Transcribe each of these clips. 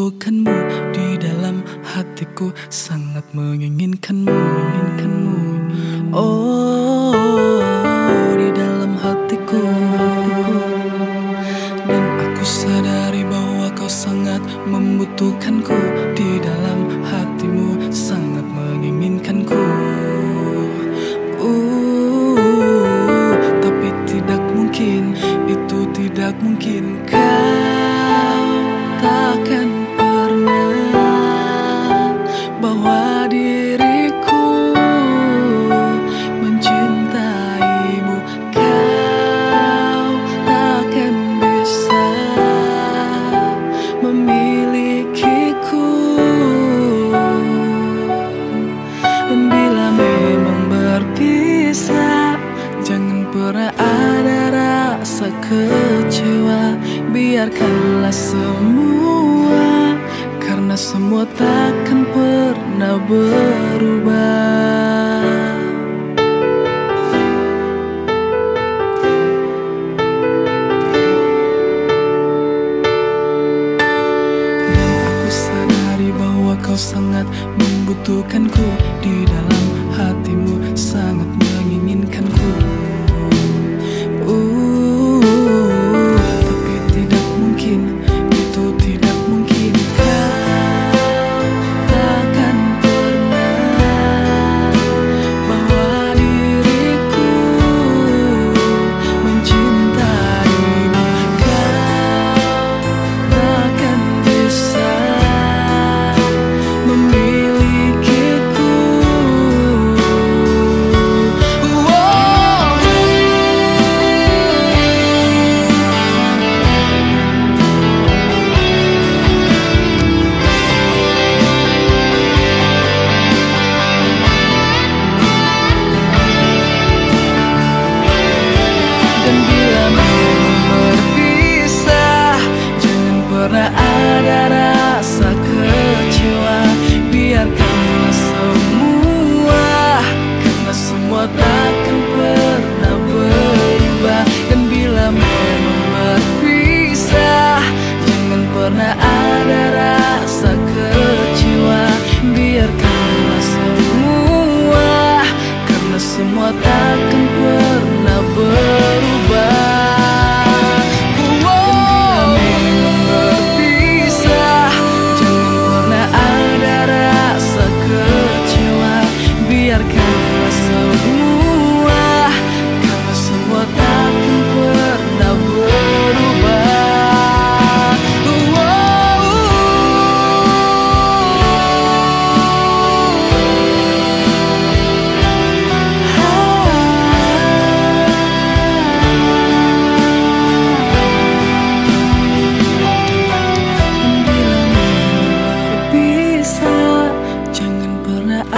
membutuhkanmu di dalam hatiku sangat menginginkanmu, menginginkanmu. Oh, di dalam hatiku. Dan aku sadari bahwa kau sangat membutuhkanku di dalam kecewa Biarkanlah semua Karena semua takkan pernah berubah. Dan aku sadari bahwa kau sangat membutuhkanku di dalam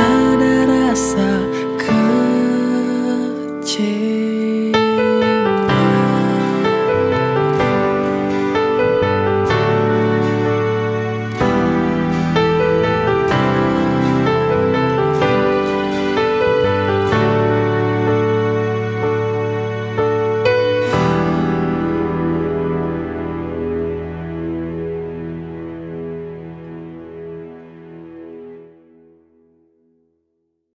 ada rasa